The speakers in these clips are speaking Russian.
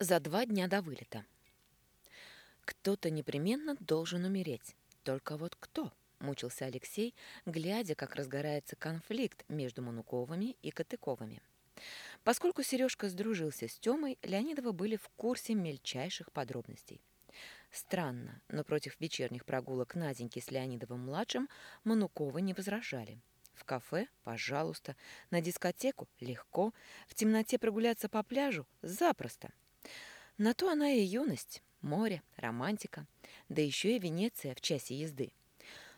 за два дня до вылета. Кто-то непременно должен умереть. Только вот кто? Мучился Алексей, глядя, как разгорается конфликт между Мануковыми и Катыковыми. Поскольку Сережка сдружился с Тёмой, Леонидовы были в курсе мельчайших подробностей. Странно, но против вечерних прогулок Наденьки с Леонидовым-младшим Мануковы не возражали. В кафе – пожалуйста, на дискотеку – легко, в темноте прогуляться по пляжу – запросто. На то она и юность, море, романтика, да еще и Венеция в часе езды.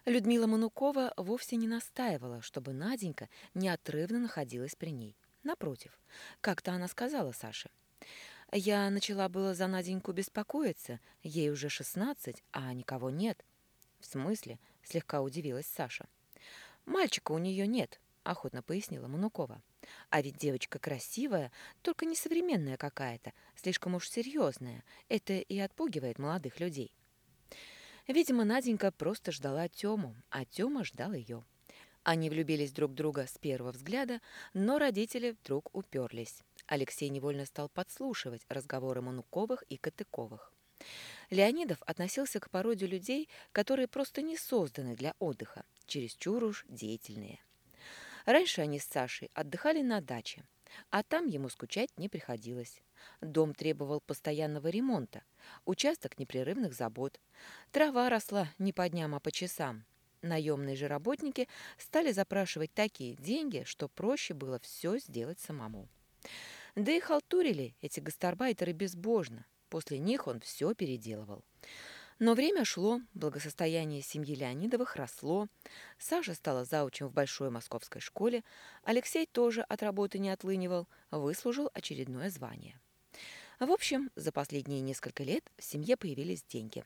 Людмила Манукова вовсе не настаивала, чтобы Наденька неотрывно находилась при ней. Напротив, как-то она сказала Саше. «Я начала было за Наденьку беспокоиться, ей уже шестнадцать, а никого нет». «В смысле?» – слегка удивилась Саша. «Мальчика у нее нет», – охотно пояснила Манукова. А ведь девочка красивая, только несовременная какая-то, слишком уж серьезная. Это и отпугивает молодых людей. Видимо, Наденька просто ждала Тему, а Тема ждал ее. Они влюбились друг в друга с первого взгляда, но родители вдруг уперлись. Алексей невольно стал подслушивать разговоры Мануковых и Катыковых. Леонидов относился к породе людей, которые просто не созданы для отдыха, чересчур уж деятельные. Раньше они с Сашей отдыхали на даче, а там ему скучать не приходилось. Дом требовал постоянного ремонта, участок непрерывных забот. Трава росла не по дням, а по часам. Наемные же работники стали запрашивать такие деньги, что проще было все сделать самому. Да и халтурили эти гастарбайтеры безбожно. После них он все переделывал. Но время шло, благосостояние семьи Леонидовых росло, Саша стала заучем в большой московской школе, Алексей тоже от работы не отлынивал, выслужил очередное звание. В общем, за последние несколько лет в семье появились деньги.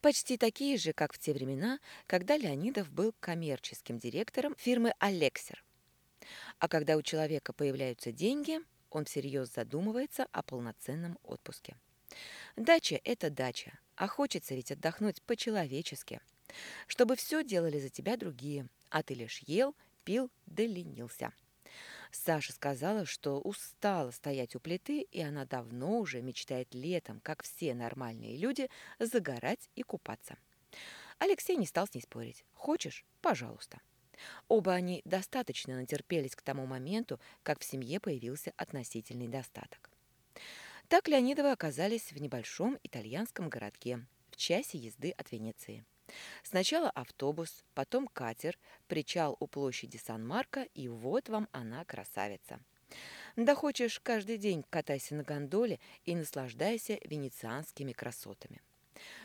Почти такие же, как в те времена, когда Леонидов был коммерческим директором фирмы «Алексер». А когда у человека появляются деньги, он всерьез задумывается о полноценном отпуске. Дача – это дача, а хочется ведь отдохнуть по-человечески. Чтобы все делали за тебя другие, а ты лишь ел, пил да ленился. Саша сказала, что устала стоять у плиты, и она давно уже мечтает летом, как все нормальные люди, загорать и купаться. Алексей не стал с ней спорить. «Хочешь? Пожалуйста». Оба они достаточно натерпелись к тому моменту, как в семье появился относительный достаток. Так Леонидовы оказались в небольшом итальянском городке в часе езды от Венеции. Сначала автобус, потом катер, причал у площади Сан-Марко, и вот вам она, красавица. Да хочешь, каждый день катайся на гондоле и наслаждайся венецианскими красотами.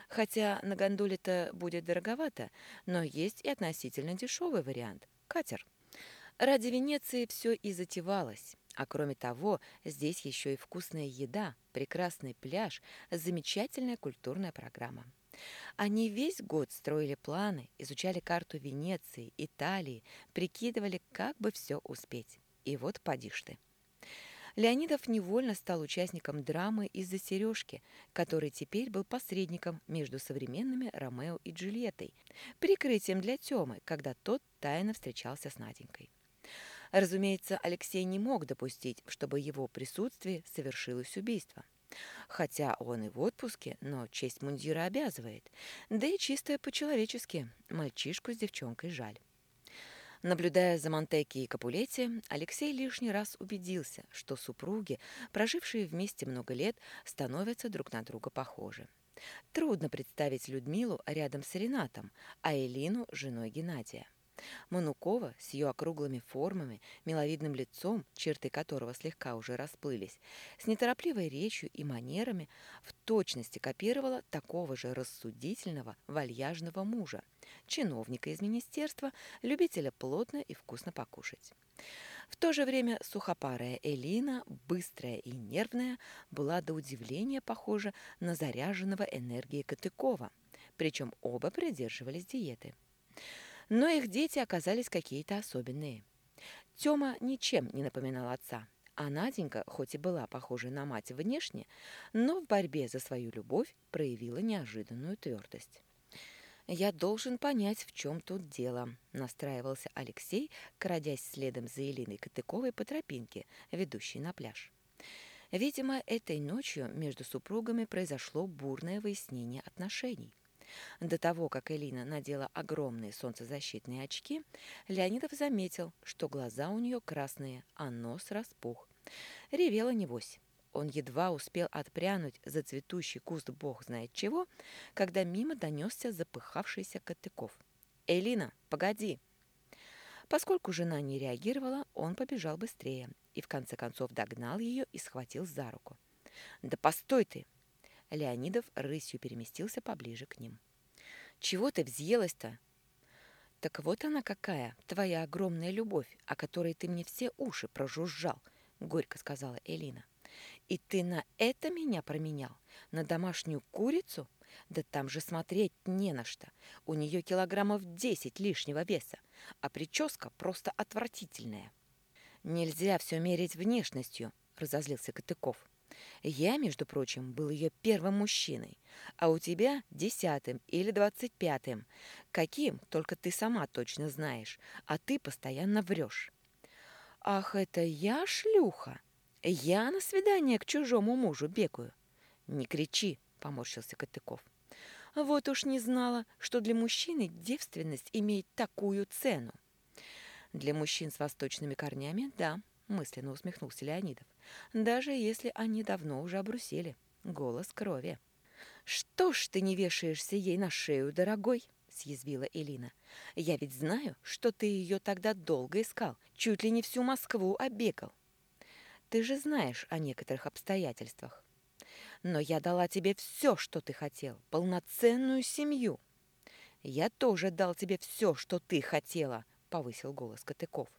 Хотя на гондоле-то будет дороговато, но есть и относительно дешевый вариант – катер. Ради Венеции все и затевалось. А кроме того, здесь еще и вкусная еда, прекрасный пляж, замечательная культурная программа. Они весь год строили планы, изучали карту Венеции, Италии, прикидывали, как бы все успеть. И вот поди ты. Леонидов невольно стал участником драмы из-за сережки, который теперь был посредником между современными Ромео и Джульеттой, прикрытием для Тёмы, когда тот тайно встречался с Наденькой. Разумеется, Алексей не мог допустить, чтобы его присутствии совершилось убийство. Хотя он и в отпуске, но честь мундира обязывает. Да и чисто по-человечески. Мальчишку с девчонкой жаль. Наблюдая за Монтеки и Капулетти, Алексей лишний раз убедился, что супруги, прожившие вместе много лет, становятся друг на друга похожи. Трудно представить Людмилу рядом с Ренатом, а Элину – женой Геннадия. Манукова с ее округлыми формами, миловидным лицом, черты которого слегка уже расплылись, с неторопливой речью и манерами в точности копировала такого же рассудительного, вальяжного мужа, чиновника из министерства, любителя плотно и вкусно покушать. В то же время сухопарая Элина, быстрая и нервная, была до удивления похожа на заряженного энергией Катыкова, причем оба придерживались диеты. Но их дети оказались какие-то особенные. Тёма ничем не напоминал отца, а Наденька, хоть и была похожа на мать внешне, но в борьбе за свою любовь проявила неожиданную твердость. «Я должен понять, в чем тут дело», — настраивался Алексей, крадясь следом за Элиной Катыковой по тропинке, ведущей на пляж. Видимо, этой ночью между супругами произошло бурное выяснение отношений. До того, как Элина надела огромные солнцезащитные очки, Леонидов заметил, что глаза у нее красные, а нос распух. Ревела небось. Он едва успел отпрянуть за цветущий куст бог знает чего, когда мимо донесся запыхавшийся Котыков. «Элина, погоди!» Поскольку жена не реагировала, он побежал быстрее и в конце концов догнал ее и схватил за руку. «Да постой ты!» Леонидов рысью переместился поближе к ним. «Чего ты взъелась-то?» «Так вот она какая, твоя огромная любовь, о которой ты мне все уши прожужжал», — горько сказала Элина. «И ты на это меня променял? На домашнюю курицу? Да там же смотреть не на что. У нее килограммов десять лишнего веса, а прическа просто отвратительная». «Нельзя все мерить внешностью», — разозлился Котыков. «Я, между прочим, был ее первым мужчиной, а у тебя десятым или двадцать пятым. Каким, только ты сама точно знаешь, а ты постоянно врешь». «Ах, это я шлюха? Я на свидание к чужому мужу бегаю?» «Не кричи», — поморщился Котыков. «Вот уж не знала, что для мужчины девственность имеет такую цену». Для мужчин с восточными корнями – да, мысленно усмехнулся Леонидов. Даже если они давно уже обрусели. Голос крови. «Что ж ты не вешаешься ей на шею, дорогой?» – съязвила Элина. «Я ведь знаю, что ты ее тогда долго искал, чуть ли не всю Москву оббегал. Ты же знаешь о некоторых обстоятельствах. Но я дала тебе все, что ты хотел, полноценную семью. Я тоже дал тебе все, что ты хотела, повысил голос Котыков.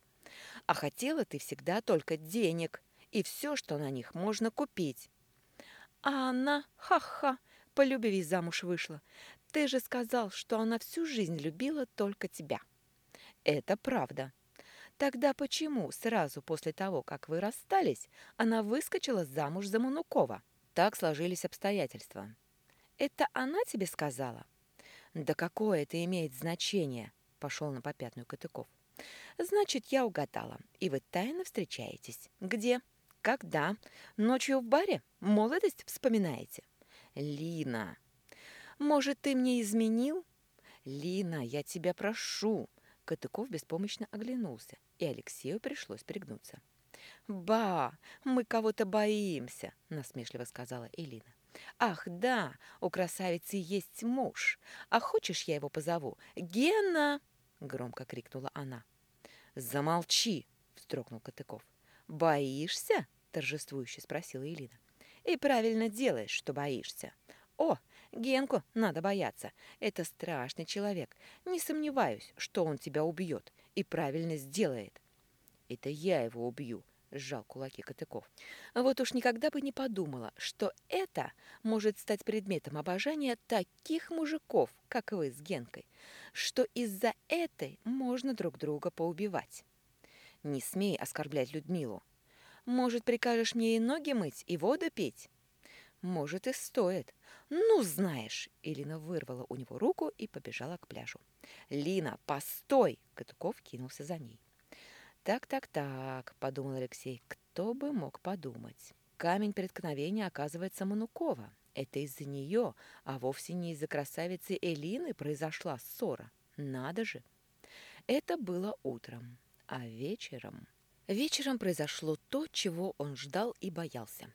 «А хотела ты всегда только денег и все, что на них можно купить». «А она, ха-ха, по любви замуж вышла. Ты же сказал, что она всю жизнь любила только тебя». «Это правда», Тогда почему сразу после того, как вы расстались, она выскочила замуж за Манукова? Так сложились обстоятельства. Это она тебе сказала? Да какое это имеет значение? Пошел на попятную Катыков. Значит, я угадала, и вы тайно встречаетесь. Где? Когда? Ночью в баре? Молодость вспоминаете? Лина, может, ты мне изменил? Лина, я тебя прошу. Катыков беспомощно оглянулся, и Алексею пришлось пригнуться. «Ба, мы кого-то боимся», — насмешливо сказала Элина. «Ах, да, у красавицы есть муж. А хочешь, я его позову? Гена!» — громко крикнула она. «Замолчи!» — вздрогнул Котыков. «Боишься?» — торжествующе спросила Элина. «И правильно делаешь, что боишься. О, Генку надо бояться. Это страшный человек. Не сомневаюсь, что он тебя убьет и правильно сделает». «Это я его убью», — сжал кулаки Котыков. «Вот уж никогда бы не подумала, что это может стать предметом обожания таких мужиков, как вы с Генкой что из-за этой можно друг друга поубивать. Не смей оскорблять Людмилу. Может, прикажешь мне и ноги мыть, и воду пить? Может, и стоит. Ну, знаешь, Илина вырвала у него руку и побежала к пляжу. Лина, постой! Катуков кинулся за ней. Так-так-так, подумал Алексей, кто бы мог подумать. Камень преткновения оказывается Манукова. Это из-за нее, а вовсе не из-за красавицы Элины произошла ссора. Надо же! Это было утром, а вечером... Вечером произошло то, чего он ждал и боялся.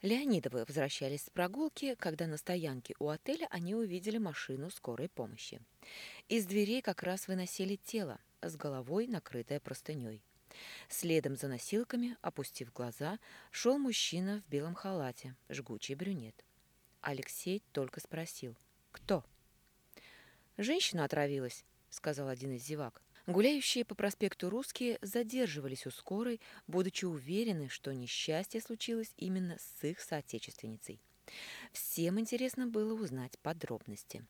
Леонидовы возвращались с прогулки, когда на стоянке у отеля они увидели машину скорой помощи. Из дверей как раз выносили тело, с головой накрытое простыней. Следом за носилками, опустив глаза, шел мужчина в белом халате, жгучий брюнет. Алексей только спросил «Кто?». «Женщина отравилась», — сказал один из зевак. Гуляющие по проспекту русские задерживались у скорой, будучи уверены, что несчастье случилось именно с их соотечественницей. Всем интересно было узнать подробности.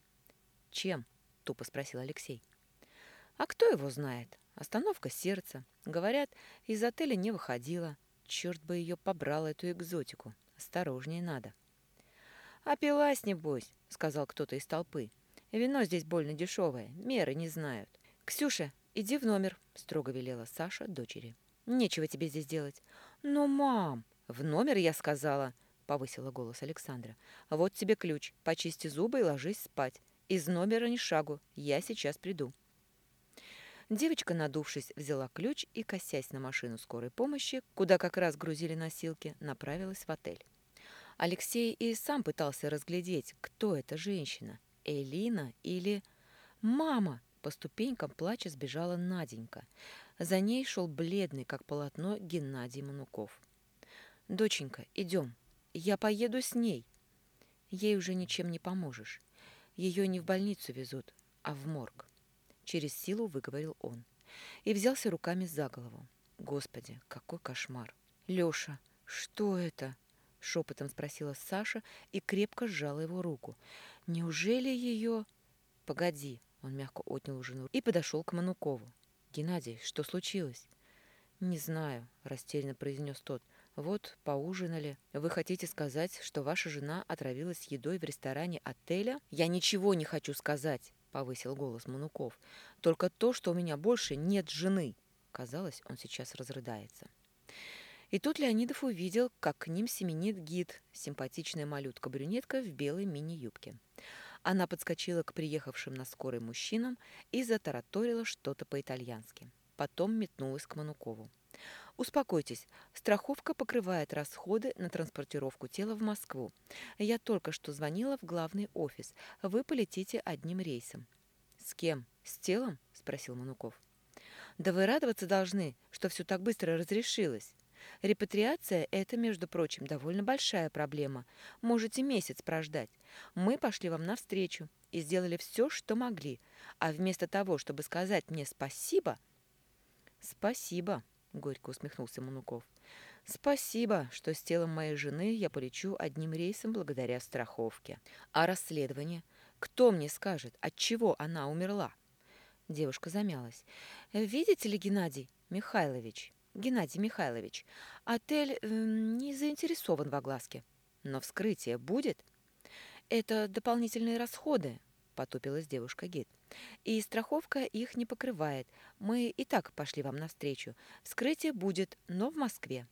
«Чем?» — тупо спросил Алексей. «А кто его знает? Остановка сердца. Говорят, из отеля не выходила. Черт бы ее побрал, эту экзотику. Осторожнее надо». «Опилась, небось», — сказал кто-то из толпы. «Вино здесь больно дешевое, меры не знают». «Ксюша, иди в номер», — строго велела Саша дочери. «Нечего тебе здесь делать». «Но, мам!» — «В номер, я сказала», — повысила голос Александра. «Вот тебе ключ. Почисти зубы и ложись спать. Из номера ни шагу. Я сейчас приду». Девочка, надувшись, взяла ключ и, косясь на машину скорой помощи, куда как раз грузили носилки, направилась в отель. Алексей и сам пытался разглядеть, кто эта женщина. Элина или... «Мама!» По ступенькам плача сбежала Наденька. За ней шел бледный, как полотно, Геннадий Мануков. «Доченька, идем. Я поеду с ней». Ей уже ничем не поможешь. Ее не в больницу везут, а в морг. Через силу выговорил он. И взялся руками за голову. Господи, какой кошмар. Леша, что это? Шепотом спросила Саша и крепко сжала его руку. Неужели ее... Погоди, он мягко отнял жену и подошел к Манукову. «Геннадий, что случилось?» «Не знаю», — растерянно произнес тот. «Вот, поужинали. Вы хотите сказать, что ваша жена отравилась едой в ресторане отеля?» «Я ничего не хочу сказать», — повысил голос Мануков. «Только то, что у меня больше нет жены». Казалось, он сейчас разрыдается. И тут Леонидов увидел, как к ним семенит гид, симпатичная малютка-брюнетка в белой мини-юбке. Она подскочила к приехавшим на скорой мужчинам и затараторила что-то по-итальянски. Потом метнулась к Манукову. Успокойтесь, страховка покрывает расходы на транспортировку тела в Москву. Я только что звонила в главный офис. Вы полетите одним рейсом. С кем? С телом? спросил Мануков. Да вы радоваться должны, что все так быстро разрешилось. Репатриация – это, между прочим, довольно большая проблема. Можете месяц прождать. Мы пошли вам навстречу и сделали все, что могли. А вместо того, чтобы сказать мне спасибо... Спасибо, — горько усмехнулся Мануков. «Спасибо, что с телом моей жены я полечу одним рейсом благодаря страховке. А расследование? Кто мне скажет, от чего она умерла?» Девушка замялась. «Видите ли, Геннадий Михайлович, Геннадий Михайлович, отель э, не заинтересован в огласке. Но вскрытие будет?» «Это дополнительные расходы», — потупилась девушка-гид. И страховка их не покрывает. Мы и так пошли вам навстречу. Вскрытие будет, но в Москве.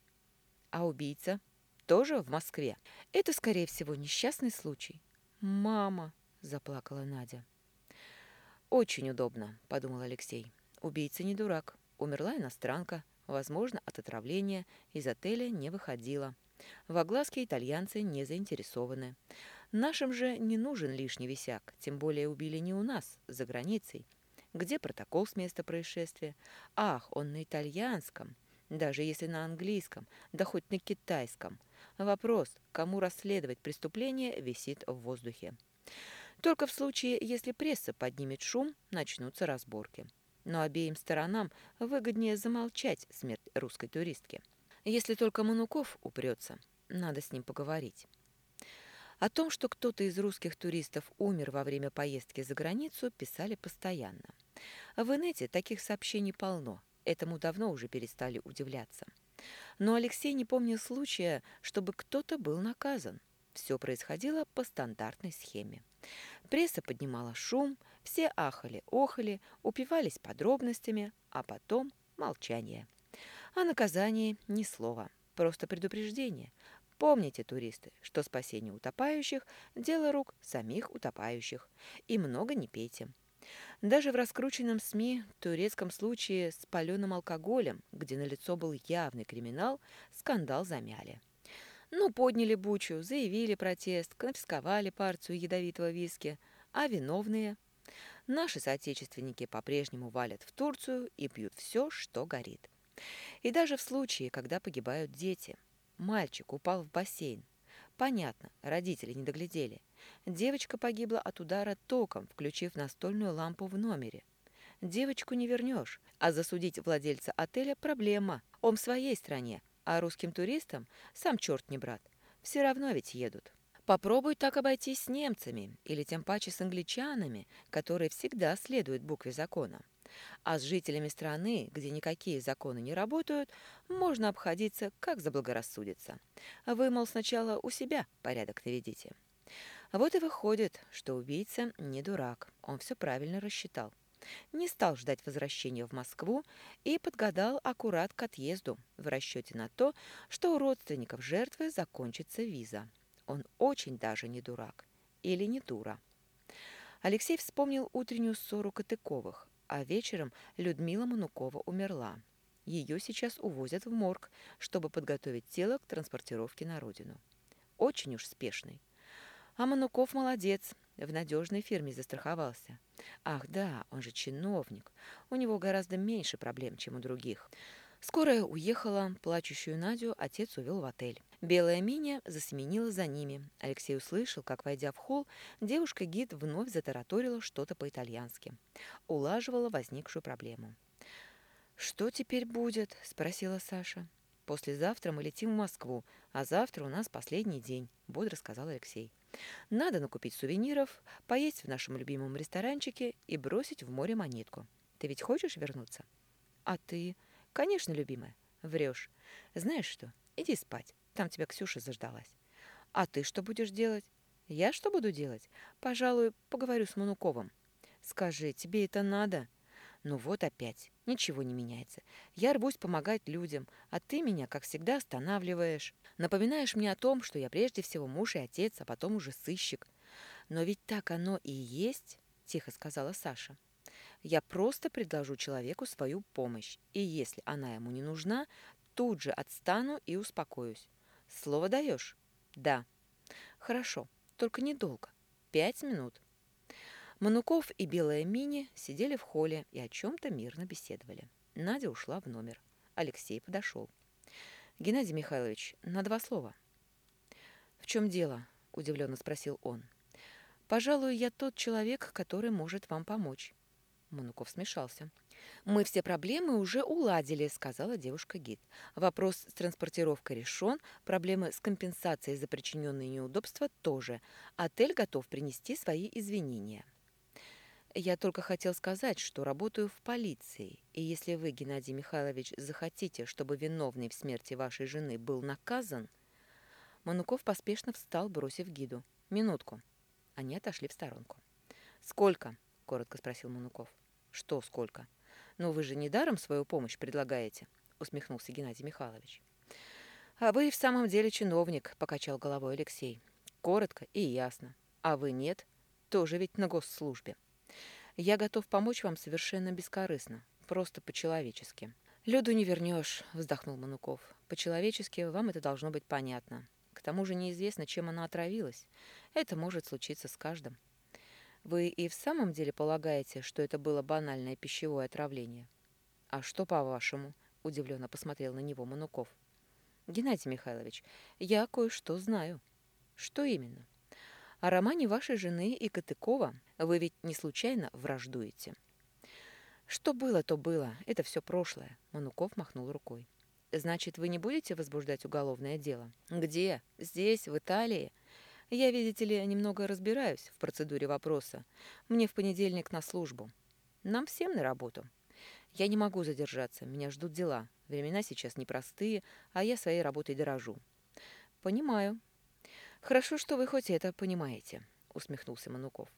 А убийца тоже в Москве. Это, скорее всего, несчастный случай. «Мама!» – заплакала Надя. «Очень удобно», – подумал Алексей. «Убийца не дурак. Умерла иностранка, возможно, от отравления, из отеля не выходила. В огласке итальянцы не заинтересованы. Нашим же не нужен лишний висяк, тем более убили не у нас, за границей. Где протокол с места происшествия? Ах, он на итальянском, даже если на английском, да хоть на китайском. Вопрос, кому расследовать преступление, висит в воздухе. Только в случае, если пресса поднимет шум, начнутся разборки. Но обеим сторонам выгоднее замолчать смерть русской туристки. Если только Мануков упрется, надо с ним поговорить. О том, что кто-то из русских туристов умер во время поездки за границу, писали постоянно. В инете таких сообщений полно. Этому давно уже перестали удивляться. Но Алексей не помнил случая, чтобы кто-то был наказан. Все происходило по стандартной схеме. Пресса поднимала шум, все ахали-охали, упивались подробностями, а потом молчание. О наказании ни слова, просто предупреждение. Помните, туристы, что спасение утопающих – дело рук самих утопающих. И много не пейте. Даже в раскрученном СМИ турецком случае с паленым алкоголем, где налицо был явный криминал, скандал замяли. Ну, подняли бучу, заявили протест, конфисковали партию ядовитого виски, а виновные? Наши соотечественники по-прежнему валят в Турцию и пьют все, что горит. И даже в случае, когда погибают дети – Мальчик упал в бассейн. Понятно, родители не доглядели. Девочка погибла от удара током, включив настольную лампу в номере. Девочку не вернешь, а засудить владельца отеля – проблема. Он в своей стране, а русским туристам сам черт не брат. Все равно ведь едут. Попробуй так обойтись с немцами или тем паче с англичанами, которые всегда следуют букве закона. А с жителями страны, где никакие законы не работают, можно обходиться, как заблагорассудится. Вы, мол, сначала у себя порядок наведите. Вот и выходит, что убийца не дурак, он все правильно рассчитал. Не стал ждать возвращения в Москву и подгадал аккурат к отъезду в расчете на то, что у родственников жертвы закончится виза. Он очень даже не дурак. Или не дура. Алексей вспомнил утреннюю ссору Катыковых, а вечером Людмила Манукова умерла. Ее сейчас увозят в морг, чтобы подготовить тело к транспортировке на родину. Очень уж спешный. А Мануков молодец, в надежной фирме застраховался. Ах да, он же чиновник. У него гораздо меньше проблем, чем у других. Скорая уехала, плачущую Надю отец увел в отель. Белая Миня засеменила за ними. Алексей услышал, как, войдя в холл, девушка-гид вновь затараторила что-то по-итальянски. Улаживала возникшую проблему. «Что теперь будет?» – спросила Саша. «Послезавтра мы летим в Москву, а завтра у нас последний день», – бодро сказал Алексей. «Надо накупить сувениров, поесть в нашем любимом ресторанчике и бросить в море монетку. Ты ведь хочешь вернуться?» «А ты?» «Конечно, любимая. Врешь. Знаешь что? Иди спать. Там тебя Ксюша заждалась. А ты что будешь делать? Я что буду делать? Пожалуй, поговорю с Мануковым. Скажи, тебе это надо?» Ну вот опять. Ничего не меняется. Я рвусь помогать людям, а ты меня, как всегда, останавливаешь. Напоминаешь мне о том, что я прежде всего муж и отец, а потом уже сыщик. Но ведь так оно и есть, тихо сказала Саша. Я просто предложу человеку свою помощь, и если она ему не нужна, тут же отстану и успокоюсь. Слово даешь? Да. Хорошо, только недолго. Пять минут. Мануков и Белая Мини сидели в холле и о чем-то мирно беседовали. Надя ушла в номер. Алексей подошел. «Геннадий Михайлович, на два слова». «В чем дело?» – удивленно спросил он. «Пожалуй, я тот человек, который может вам помочь». Мануков смешался. «Мы все проблемы уже уладили», — сказала девушка-гид. «Вопрос с транспортировкой решен, проблемы с компенсацией за причиненные неудобства тоже. Отель готов принести свои извинения». Я только хотел сказать, что работаю в полиции, и если вы, Геннадий Михайлович, захотите, чтобы виновный в смерти вашей жены был наказан... Мануков поспешно встал, бросив гиду. «Минутку». Они отошли в сторонку. «Сколько?» – коротко спросил Мануков. «Что сколько?» «Ну вы же не даром свою помощь предлагаете?» – усмехнулся Геннадий Михайлович. «А вы в самом деле чиновник», – покачал головой Алексей. «Коротко и ясно. А вы нет? Тоже ведь на госслужбе». Я готов помочь вам совершенно бескорыстно, просто по-человечески». «Люду не вернешь», — вздохнул Мануков. «По-человечески вам это должно быть понятно. К тому же неизвестно, чем она отравилась. Это может случиться с каждым». «Вы и в самом деле полагаете, что это было банальное пищевое отравление?» «А что, по-вашему?» — удивленно посмотрел на него Мануков. «Геннадий Михайлович, я кое-что знаю». «Что именно?» О романе вашей жены и Катыкова вы ведь не случайно враждуете. Что было, то было. Это все прошлое. Мануков махнул рукой. Значит, вы не будете возбуждать уголовное дело? Где? Здесь, в Италии? Я, видите ли, немного разбираюсь в процедуре вопроса. Мне в понедельник на службу. Нам всем на работу. Я не могу задержаться, меня ждут дела. Времена сейчас непростые, а я своей работой дорожу. Понимаю, «Хорошо, что вы хоть это понимаете», — усмехнулся Мануков.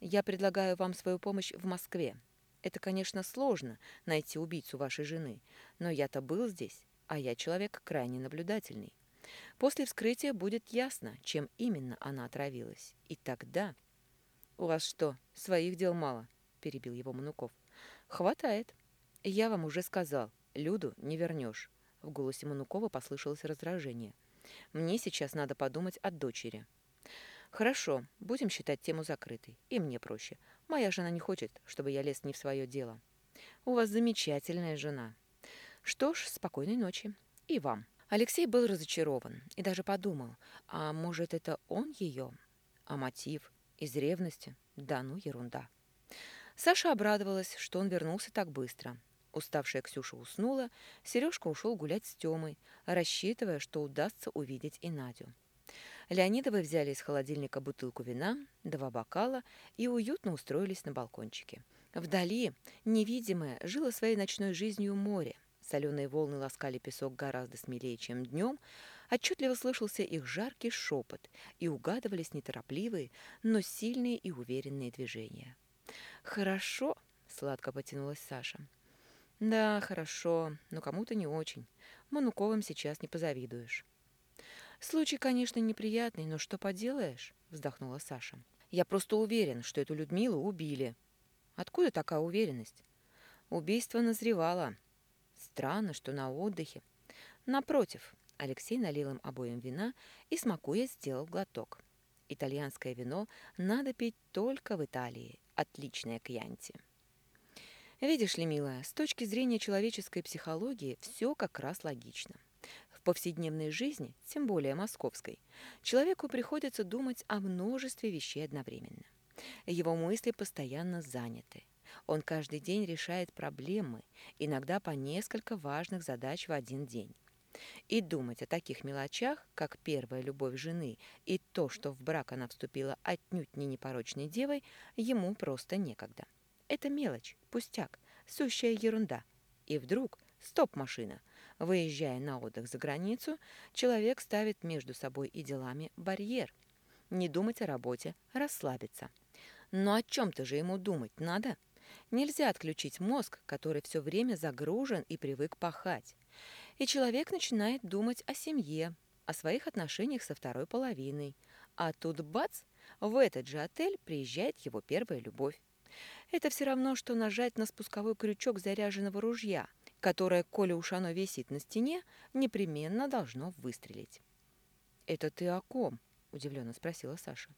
«Я предлагаю вам свою помощь в Москве. Это, конечно, сложно найти убийцу вашей жены, но я-то был здесь, а я человек крайне наблюдательный. После вскрытия будет ясно, чем именно она отравилась. И тогда...» «У вас что, своих дел мало?» — перебил его Мануков. «Хватает. Я вам уже сказал, Люду не вернешь». В голосе Манукова послышалось раздражение — мне сейчас надо подумать о дочери. Хорошо, будем считать тему закрытой. И мне проще. Моя жена не хочет, чтобы я лез не в свое дело. У вас замечательная жена. Что ж, спокойной ночи. И вам. Алексей был разочарован и даже подумал, а может, это он ее? А мотив? Из ревности? Да ну, ерунда. Саша обрадовалась, что он вернулся так быстро. Уставшая Ксюша уснула, Сережка ушел гулять с Тёмой, рассчитывая, что удастся увидеть и Надю. Леонидовы взяли из холодильника бутылку вина, два бокала и уютно устроились на балкончике. Вдали, невидимое, жило своей ночной жизнью море. Соленые волны ласкали песок гораздо смелее, чем днем. Отчетливо слышался их жаркий шепот, и угадывались неторопливые, но сильные и уверенные движения. «Хорошо», сладко потянулась Саша. Да, хорошо, но кому-то не очень. Мануковым сейчас не позавидуешь. Случай, конечно, неприятный, но что поделаешь, вздохнула Саша. Я просто уверен, что эту Людмилу убили. Откуда такая уверенность? Убийство назревало. Странно, что на отдыхе. Напротив, Алексей налил им обоим вина и, смакуя, сделал глоток. Итальянское вино надо пить только в Италии. Отличное кьянти. Видишь ли, милая, с точки зрения человеческой психологии все как раз логично. В повседневной жизни, тем более московской, человеку приходится думать о множестве вещей одновременно. Его мысли постоянно заняты. Он каждый день решает проблемы, иногда по несколько важных задач в один день. И думать о таких мелочах, как первая любовь жены и то, что в брак она вступила отнюдь не непорочной девой, ему просто некогда. Это мелочь, пустяк, сущая ерунда. И вдруг, стоп, машина. Выезжая на отдых за границу, человек ставит между собой и делами барьер. Не думать о работе, расслабиться. Но о чем-то же ему думать надо. Нельзя отключить мозг, который все время загружен и привык пахать. И человек начинает думать о семье, о своих отношениях со второй половиной. А тут бац, в этот же отель приезжает его первая любовь. Это все равно, что нажать на спусковой крючок заряженного ружья, которое, коли уж оно висит на стене, непременно должно выстрелить. «Это ты о ком?» – удивленно спросила Саша.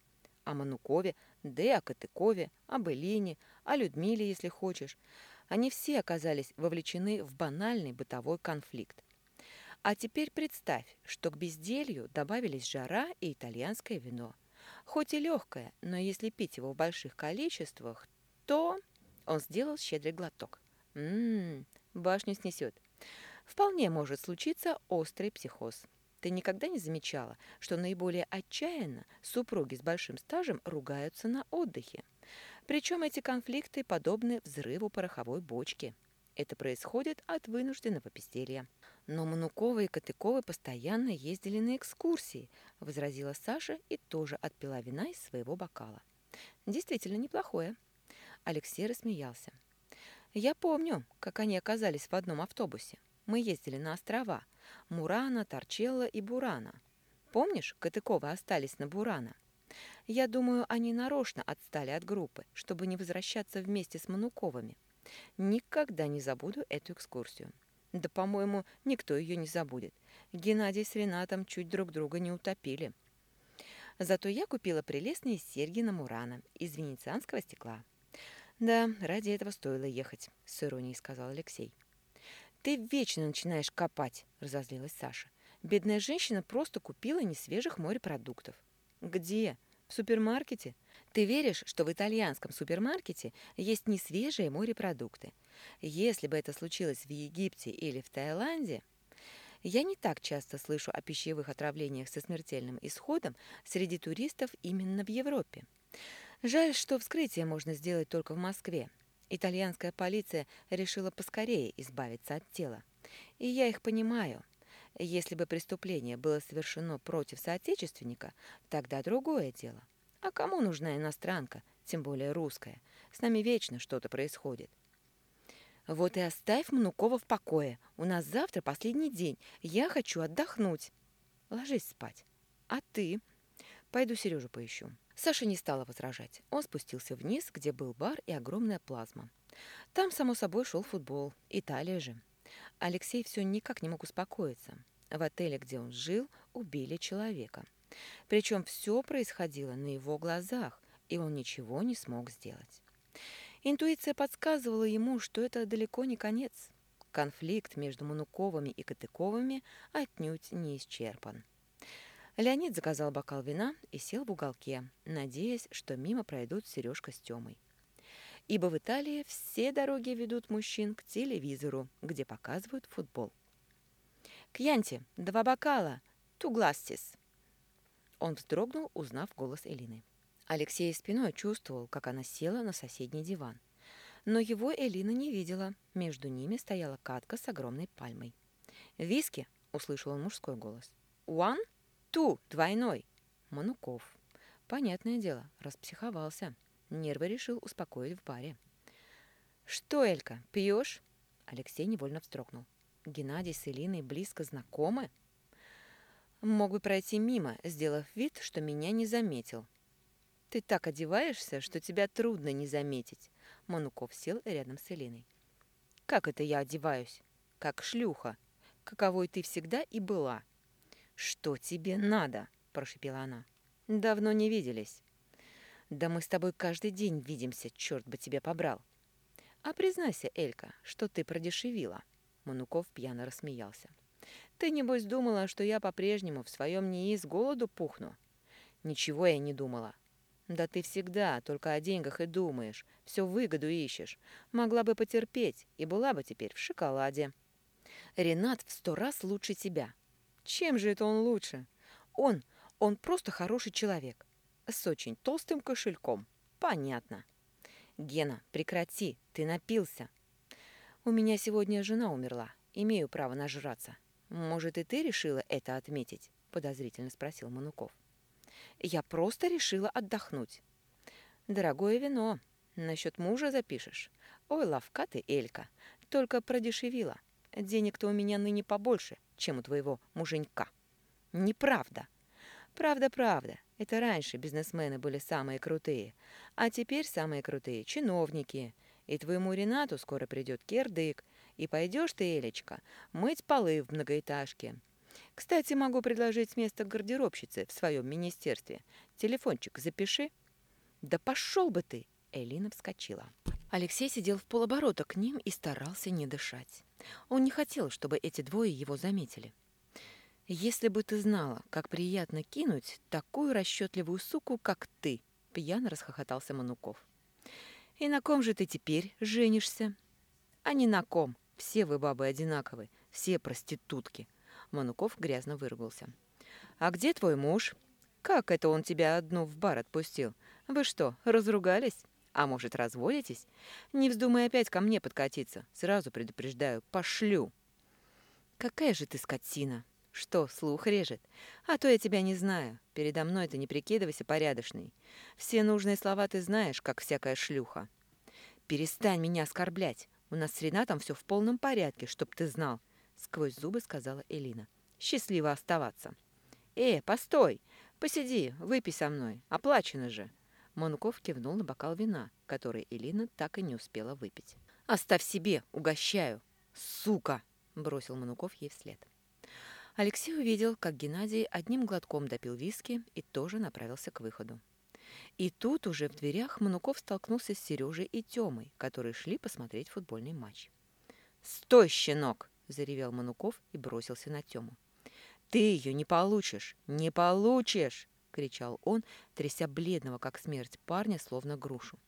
«О Манукове, да и о Катыкове, об Элине, о Людмиле, если хочешь. Они все оказались вовлечены в банальный бытовой конфликт. А теперь представь, что к безделью добавились жара и итальянское вино. Хоть и легкое, но если пить его в больших количествах, то...» Он сделал щедрый глоток. «Ммм, башню снесет. Вполне может случиться острый психоз. Ты никогда не замечала, что наиболее отчаянно супруги с большим стажем ругаются на отдыхе? Причем эти конфликты подобны взрыву пороховой бочки. Это происходит от вынужденного безделья. Но Манукова и Катыковы постоянно ездили на экскурсии, возразила Саша и тоже отпила вина из своего бокала. Действительно неплохое. Алексей рассмеялся. «Я помню, как они оказались в одном автобусе. Мы ездили на острова – Мурана, Торчелло и Бурана. Помнишь, Катыковы остались на Бурана? Я думаю, они нарочно отстали от группы, чтобы не возвращаться вместе с Мануковыми. Никогда не забуду эту экскурсию. Да, по-моему, никто ее не забудет. Геннадий с Ренатом чуть друг друга не утопили. Зато я купила прелестные серьги на Мурана из венецианского стекла. «Да, ради этого стоило ехать», — с иронией сказал Алексей. «Ты вечно начинаешь копать», — разозлилась Саша. «Бедная женщина просто купила несвежих морепродуктов». «Где? В супермаркете? Ты веришь, что в итальянском супермаркете есть несвежие морепродукты? Если бы это случилось в Египте или в Таиланде...» Я не так часто слышу о пищевых отравлениях со смертельным исходом среди туристов именно в Европе. Жаль, что вскрытие можно сделать только в Москве. Итальянская полиция решила поскорее избавиться от тела. И я их понимаю. Если бы преступление было совершено против соотечественника, тогда другое дело. А кому нужна иностранка, тем более русская? С нами вечно что-то происходит. Вот и оставь Мнукова в покое. У нас завтра последний день. Я хочу отдохнуть. Ложись спать. А ты? Пойду Сережу поищу. Саша не стала возражать. Он спустился вниз, где был бар и огромная плазма. Там, само собой, шел футбол. Италия же. Алексей все никак не мог успокоиться. В отеле, где он жил, убили человека. Причем все происходило на его глазах, и он ничего не смог сделать. Интуиция подсказывала ему, что это далеко не конец. Конфликт между Мануковыми и Катыковыми отнюдь не исчерпан. Леонид заказал бокал вина и сел в уголке, надеясь, что мимо пройдут Сережка с Тёмой. Ибо в Италии все дороги ведут мужчин к телевизору, где показывают футбол. «Кьянти, два бокала! Тугластис!» Он вздрогнул, узнав голос Элины. Алексей спиной чувствовал, как она села на соседний диван. Но его Элина не видела. Между ними стояла катка с огромной пальмой. «Виски!» — услышал он мужской голос. «One?» Ту, двойной. Мануков. Понятное дело, распсиховался. Нервы решил успокоить в баре. «Что, Элька, пьешь?» Алексей невольно вздрогнул. Геннадий с Элиной близко знакомы? Мог бы пройти мимо, сделав вид, что меня не заметил. «Ты так одеваешься, что тебя трудно не заметить». Мануков сел рядом с Элиной. «Как это я одеваюсь? Как шлюха. Каковой ты всегда и была». «Что тебе надо?» – прошепела она. «Давно не виделись». «Да мы с тобой каждый день видимся, черт бы тебя побрал». «А признайся, Элька, что ты продешевила». Мануков пьяно рассмеялся. «Ты, небось, думала, что я по-прежнему в своем НИИ с голоду пухну?» «Ничего я не думала. Да ты всегда только о деньгах и думаешь, все выгоду ищешь. Могла бы потерпеть и была бы теперь в шоколаде. Ренат в сто раз лучше тебя. Чем же это он лучше? Он, он просто хороший человек. С очень толстым кошельком. Понятно. Гена, прекрати, ты напился. У меня сегодня жена умерла. Имею право нажраться. Может, и ты решила это отметить? Подозрительно спросил Мануков. Я просто решила отдохнуть. Дорогое вино. Насчет мужа запишешь. Ой, ловка ты, Элька. Только продешевила. Денег-то у меня ныне побольше, чем у твоего муженька. Неправда. Правда, правда. Это раньше бизнесмены были самые крутые. А теперь самые крутые чиновники. И твоему Ренату скоро придет кирдык. И пойдешь ты, Элечка, мыть полы в многоэтажке. Кстати, могу предложить место гардеробщицы в своем министерстве. Телефончик запиши. Да пошел бы ты! Элина вскочила. Алексей сидел в полоборота к ним и старался не дышать. Он не хотел, чтобы эти двое его заметили. «Если бы ты знала, как приятно кинуть такую расчетливую суку, как ты!» — пьяно расхохотался Мануков. «И на ком же ты теперь женишься?» «А не на ком. Все вы бабы одинаковы, все проститутки. Мануков грязно выругался. «А где твой муж? Как это он тебя одну в бар отпустил? Вы что, разругались? А может, разводитесь? Не вздумай опять ко мне подкатиться. Сразу предупреждаю, пошлю». «Какая же ты скотина!» «Что, слух режет? А то я тебя не знаю. Передо мной ты не прикидывайся порядочный. Все нужные слова ты знаешь, как всякая шлюха. Перестань меня оскорблять. У нас с Ренатом все в полном порядке, чтоб ты знал сквозь зубы сказала Элина. Счастливо оставаться. Э, постой! Посиди, выпей со мной. Оплачено же. Мануков кивнул на бокал вина, который Элина так и не успела выпить. «Оставь себе, угощаю!» «Сука!» – бросил Мануков ей вслед. Алексей увидел, как Геннадий одним глотком допил виски и тоже направился к выходу. И тут уже в дверях Мануков столкнулся с Сережей и Тёмой, которые шли посмотреть футбольный матч. «Стой, щенок!» — заревел Мануков и бросился на Тему. «Ты ее не получишь! Не получишь!» — кричал он, тряся бледного, как смерть, парня, словно грушу.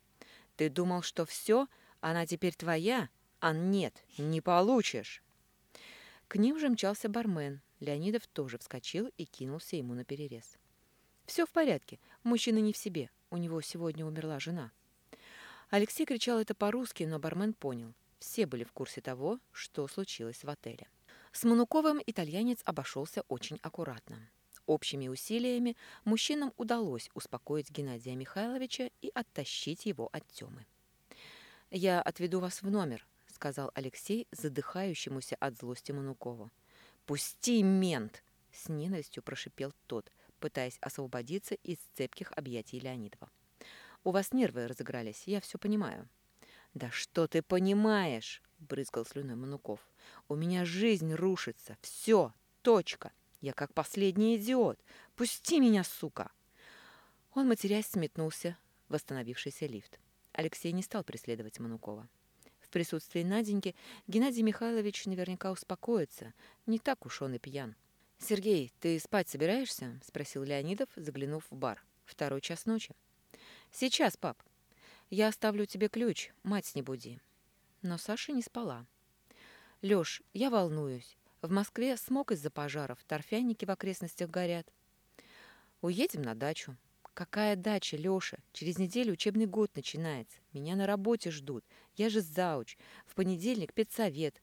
«Ты думал, что все? Она теперь твоя? А нет, не получишь!» К ним же мчался бармен. Леонидов тоже вскочил и кинулся ему на перерез. «Все в порядке. Мужчина не в себе. У него сегодня умерла жена». Алексей кричал это по-русски, но бармен понял. Все были в курсе того, что случилось в отеле. С Мануковым итальянец обошелся очень аккуратно. Общими усилиями мужчинам удалось успокоить Геннадия Михайловича и оттащить его от Тёмы. «Я отведу вас в номер», — сказал Алексей, задыхающемуся от злости Манукову. «Пусти, мент!» — с ненавистью прошипел тот, пытаясь освободиться из цепких объятий Леонидова. «У вас нервы разыгрались, я все понимаю». «Да что ты понимаешь?» — брызгал слюной Мануков. «У меня жизнь рушится. Все, точка. Я как последний идиот. Пусти меня, сука!» Он, матерясь, сметнулся в восстановившийся лифт. Алексей не стал преследовать Манукова. В присутствии Наденьки Геннадий Михайлович наверняка успокоится. Не так уж он и пьян. «Сергей, ты спать собираешься?» — спросил Леонидов, заглянув в бар. «Второй час ночи». «Сейчас, пап», я оставлю тебе ключ, мать не буди. Но Саша не спала. Лёш, я волнуюсь. В Москве смог из-за пожаров, торфяники в окрестностях горят. Уедем на дачу. Какая дача, Лёша? Через неделю учебный год начинается. Меня на работе ждут. Я же зауч. В понедельник педсовет.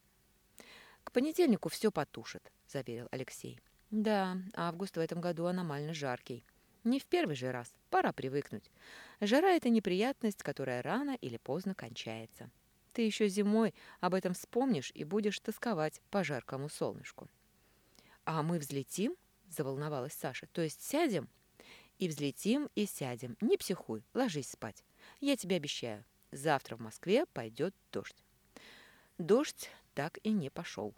К понедельнику все потушит, заверил Алексей. Да, август в этом году аномально жаркий. Не в первый же раз. Пора привыкнуть. Жара – это неприятность, которая рано или поздно кончается. Ты еще зимой об этом вспомнишь и будешь тосковать по жаркому солнышку. «А мы взлетим?» – заволновалась Саша. «То есть сядем?» «И взлетим, и сядем. Не психуй, ложись спать. Я тебе обещаю, завтра в Москве пойдет дождь». Дождь так и не пошел.